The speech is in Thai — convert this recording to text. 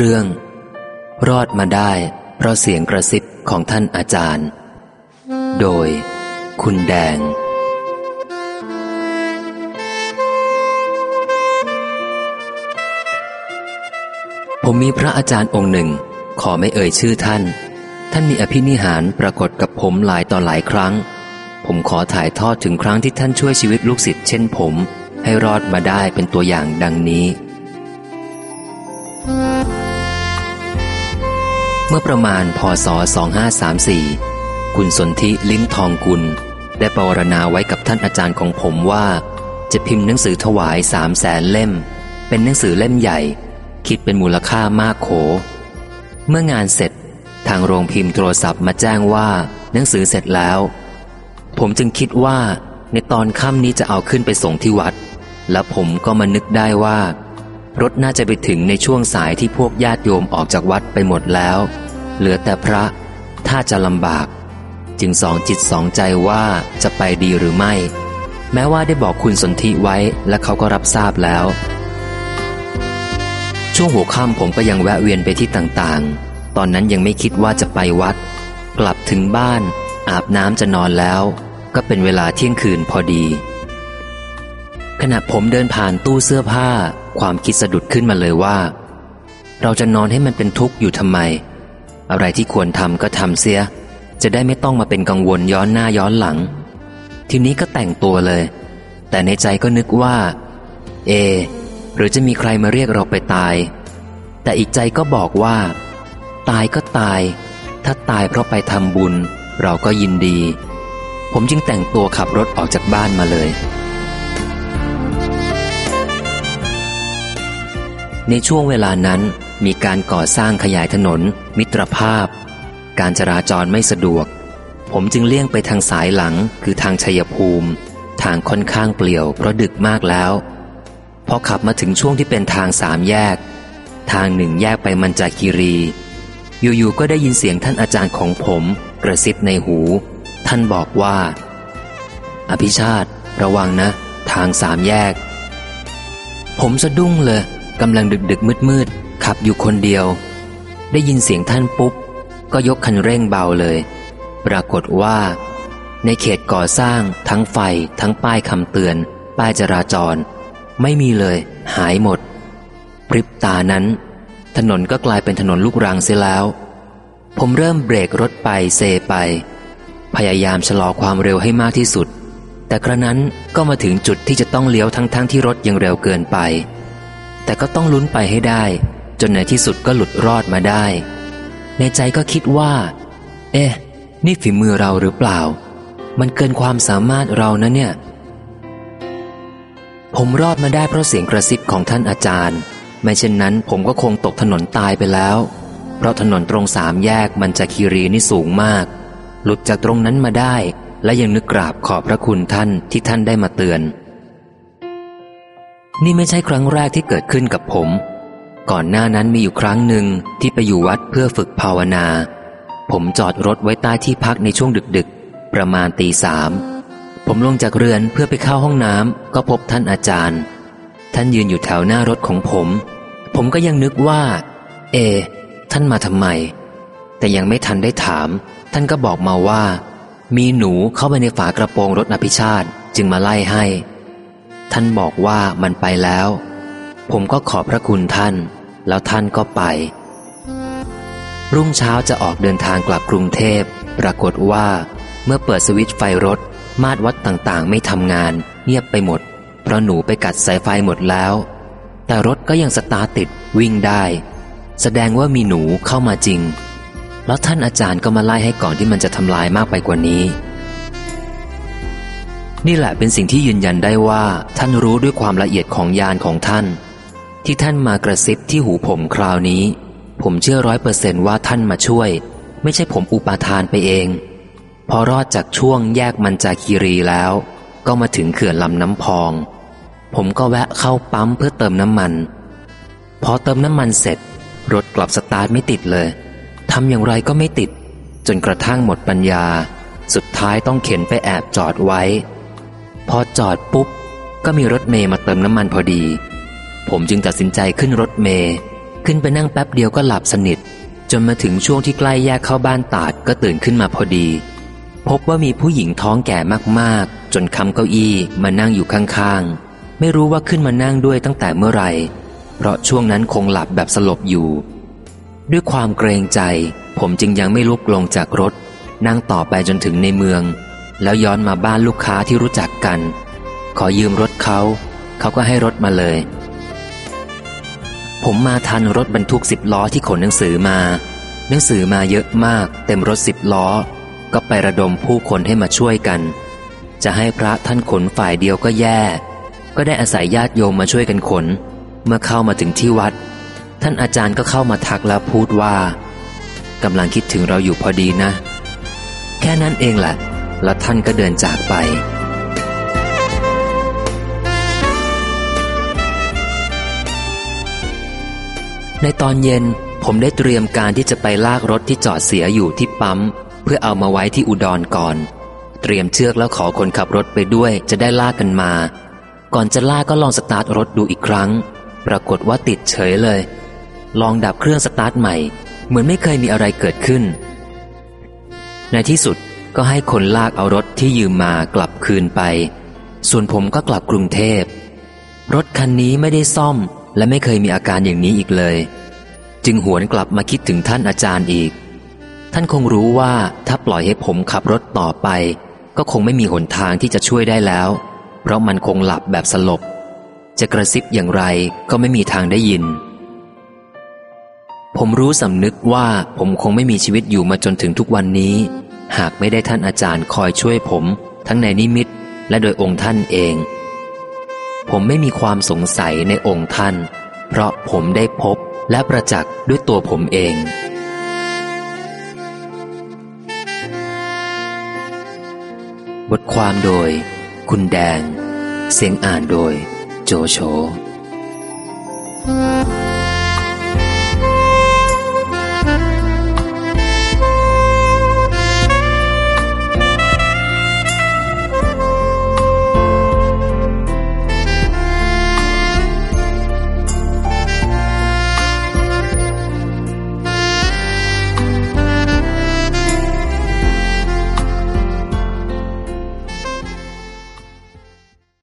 เรื่อง รอดมาได้ เพราะเสียงกระซิบของท่านอาจารย์ โดย คุณแดง ผมมีพระอาจารย์องค์หนึ่ง ขอไม่เอ่ยชื่อท่าน ท่านมีอภินิหารปรากฏกับผมหลายต่อหลายครั้ง ผมขอถ่ายทอดถึงครั้งที่ท่านช่วยชีวิตลูกศิษย์เช่นผม ให้รอดมาได้เป็นตัวอย่างดังนี้ เมื่อประมาณพศ 2534 คุณสนธิลิ้มทองกุล ได้ปรารณาไว้กับท่านอาจารย์ของผมว่า จะพิมพ์หนังสือถวายสามแสนเล่ม เป็นหนังสือเล่มใหญ่ คิดเป็นมูลค่ามากโข เมื่องานเสร็จทางโรงพิมพ์โทรศัพท์มาแจ้งว่าหนังสือเสร็จแล้ว ผมจึงคิดว่าในตอนค่ำนี้จะเอาขึ้นไปส่งที่วัด แล้วผมก็มานึกได้ว่า รถน่าจะไปถึงในช่วงสายที่พวกญาติโยมออกจากวัดไปหมดแล้ว เหลือแต่พระ ถ้าจะลำบาก จึงสองจิตสองใจว่าจะไปดีหรือไม่ แม้ว่าได้บอกคุณสนธิไว้และเขาก็รับทราบแล้ว ช่วงหัวค่ำผมก็ยังแวะเวียนไปที่ต่างๆ ตอนนั้นยังไม่คิดว่าจะไปวัด กลับถึงบ้าน อาบน้ำจะนอนแล้ว ก็เป็นเวลาเที่ยงคืนพอดี ขณะผมเดินผ่านตู้เสื้อผ้า ความคิดสะดุดขึ้นมาเลยว่า เราจะนอนให้มันเป็นทุกข์อยู่ทำไม อะไรที่ควรทำก็ทำเสีย จะได้ไม่ต้องมาเป็นกังวลย้อนหน้าย้อนหลัง ทีนี้ก็แต่งตัวเลย แต่ในใจก็นึกว่า เอ หรือจะมีใครมาเรียกเราไปตาย แต่อีกใจก็บอกว่า ตายก็ตาย ถ้าตายเพราะไปทำบุญ เราก็ยินดี ผมจึงแต่งตัวขับรถออกจากบ้านมาเลย ในช่วงเวลานั้นมีการก่อสร้างขยายถนน มิตรภาพ การจราจรไม่สะดวก ผมจึงเลี่ยงไปทางสายหลังคือทางชัยภูมิ ทางค่อนข้างเปลี่ยวเพราะดึกมากแล้วพอขับมาถึงช่วงที่เป็นทางสามแยก ทางหนึ่งแยกไปมันจาคีรี อยู่ๆก็ได้ยินเสียงท่านอาจารย์ของผม กระซิบในหู ท่านบอกว่า อภิชาติ ระวังนะ ทางสามแยก ผมสะดุ้งเลย กำลังดึกดึกมืดมืดขับอยู่คนเดียว ได้ยินเสียงท่านปุ๊บ ก็ยกคันเร่งเบาเลย ปรากฏว่า ในเขตก่อสร้างทั้งไฟ ทั้งป้ายคำเตือน ป้ายจราจร ไม่มีเลย หายหมดพริบตานั้น ถนนก็กลายเป็นถนนลูกรังเสียแล้ว ผมเริ่มเบรกรถไปเซไป พยายามชะลอความเร็วให้มากที่สุด แต่กระนั้นก็มาถึงจุดที่จะต้องเลี้ยวทั้งๆทที่รถยังเร็วเกินไป แต่ก็ต้องลุ้นไปให้ได้ จนในที่สุดก็หลุดรอดมาได้ ในใจก็คิดว่า เอ๊ะ นี่ฝีมือเราหรือเปล่า มันเกินความสามารถเรานะเนี่ย ผมรอดมาได้เพราะเสียงกระซิบของท่านอาจารย์ ไม่เช่นนั้นผมก็คงตกถนนตายไปแล้ว เพราะถนนตรงสามแยกมันจะคีรีนี่สูงมาก หลุดจากตรงนั้นมาได้ และยังนึกกราบขอบพระคุณท่านที่ท่านได้มาเตือน นี่ไม่ใช่ครั้งแรกที่เกิดขึ้นกับผม ก่อนหน้านั้นมีอยู่ครั้งหนึ่งที่ไปอยู่วัดเพื่อฝึกภาวนา ผมจอดรถไว้ใต้ที่พักในช่วงดึกๆ ประมาณตีสาม ผมลงจากเรือนเพื่อไปเข้าห้องน้ำก็พบท่านอาจารย์ ท่านยืนอยู่แถวหน้ารถของผม ผมก็ยังนึกว่า เอ ท่านมาทำไม แต่ยังไม่ทันได้ถาม ท่านก็บอกมาว่า มีหนูเข้าไปในฝากระโปรงรถอภิชาติจึงมาไล่ให้ ท่านบอกว่ามันไปแล้ว ผมก็ขอบพระคุณท่าน แล้วท่านก็ไป รุ่งเช้าจะออกเดินทางกลับกรุงเทพ ปรากฏว่าเมื่อเปิดสวิตช์ไฟรถ มาดวัดต่างๆ ไม่ทำงาน เงียบไปหมด เพราะหนูไปกัดสายไฟหมดแล้ว แต่รถก็ยังสตาร์ติดวิ่งได้ แสดงว่ามีหนูเข้ามาจริง แล้วท่านอาจารย์ก็มาไล่ให้ก่อนที่มันจะทำลายมากไปกว่านี้ นี่แหละเป็นสิ่งที่ยืนยันได้ว่า ท่านรู้ด้วยความละเอียดของญาณของท่าน ที่ท่านมากระซิบที่หูผมคราวนี้ ผมเชื่อร้อยเปอร์เซนว่าท่านมาช่วย ไม่ใช่ผมอุปาทานไปเอง พอรอดจากช่วงแยกมันจาคีรีแล้ว ก็มาถึงเขื่อนลำน้ำพอง ผมก็แวะเข้าปั๊มเพื่อเติมน้ำมัน พอเติมน้ำมันเสร็จ รถกลับสตาร์ทไม่ติดเลยทำอย่างไรก็ไม่ติด จนกระทั่งหมดปัญญา สุดท้ายต้องเข็นไปแอบจอดไว้ พอจอดปุ๊บ ก็มีรถเมย์มาเติมน้ำมันพอดี ผมจึงตัดสินใจขึ้นรถเมย์ขึ้นไปนั่งแป๊บเดียวก็หลับสนิท จนมาถึงช่วงที่ใกล้แยกเข้าบ้านตาดก็ตื่นขึ้นมาพอดี พบว่ามีผู้หญิงท้องแก่มากๆ จนคำเก้าอี้มานั่งอยู่ข้างๆ ไม่รู้ว่าขึ้นมานั่งด้วยตั้งแต่เมื่อไหร่เพราะช่วงนั้นคงหลับแบบสลบอยู่ ด้วยความเกรงใจ ผมจึงยังไม่ลุกลงจากรถ นั่งต่อไปจนถึงในเมือง แล้วย้อนมาบ้านลูกค้าที่รู้จักกัน ขอยืมรถเขา เขาก็ให้รถมาเลย ผมมาทันรถบรรทุกสิบล้อที่ขนหนังสือมา หนังสือมาเยอะมาก เต็มรถสิบล้อ ก็ไประดมผู้คนให้มาช่วยกัน จะให้พระท่านขนฝ่ายเดียวก็แย่ ก็ได้อาศัยญาติโยมมาช่วยกันขน เมื่อเข้ามาถึงที่วัด ท่านอาจารย์ก็เข้ามาทักแล้วพูดว่ากำลังคิดถึงเราอยู่พอดีนะ แค่นั้นเองแหละ แล้วท่านก็เดินจากไป ในตอนเย็นผมได้เตรียมการที่จะไปลากรถที่จอดเสียอยู่ที่ปั๊ม เพื่อเอามาไว้ที่อุดรก่อน เตรียมเชือกแล้วขอคนขับรถไปด้วยจะได้ลากกันมา ก่อนจะลากก็ลองสตาร์ทรถดูอีกครั้ง ปรากฏว่าติดเฉยเลย ลองดับเครื่องสตาร์ทใหม่ เหมือนไม่เคยมีอะไรเกิดขึ้น ในที่สุด ก็ให้คนลากเอารถที่ยืมมากลับคืนไป ส่วนผมก็กลับกรุงเทพ รถคันนี้ไม่ได้ซ่อมและไม่เคยมีอาการอย่างนี้อีกเลย จึงหวนกลับมาคิดถึงท่านอาจารย์อีก ท่านคงรู้ว่าถ้าปล่อยให้ผมขับรถต่อไป ก็คงไม่มีหนทางที่จะช่วยได้แล้ว เพราะมันคงหลับแบบสลบ จะกระซิบอย่างไรก็ไม่มีทางได้ยิน ผมรู้สำนึกว่าผมคงไม่มีชีวิตอยู่มาจนถึงทุกวันนี้ หากไม่ได้ท่านอาจารย์คอยช่วยผม ทั้งในนิมิตและโดยองค์ท่านเอง ผมไม่มีความสงสัยในองค์ท่าน เพราะผมได้พบและประจักษ์ด้วยตัวผมเองบทความโดย คุณแดง เสียงอ่านโดย โจโฉ Thank you.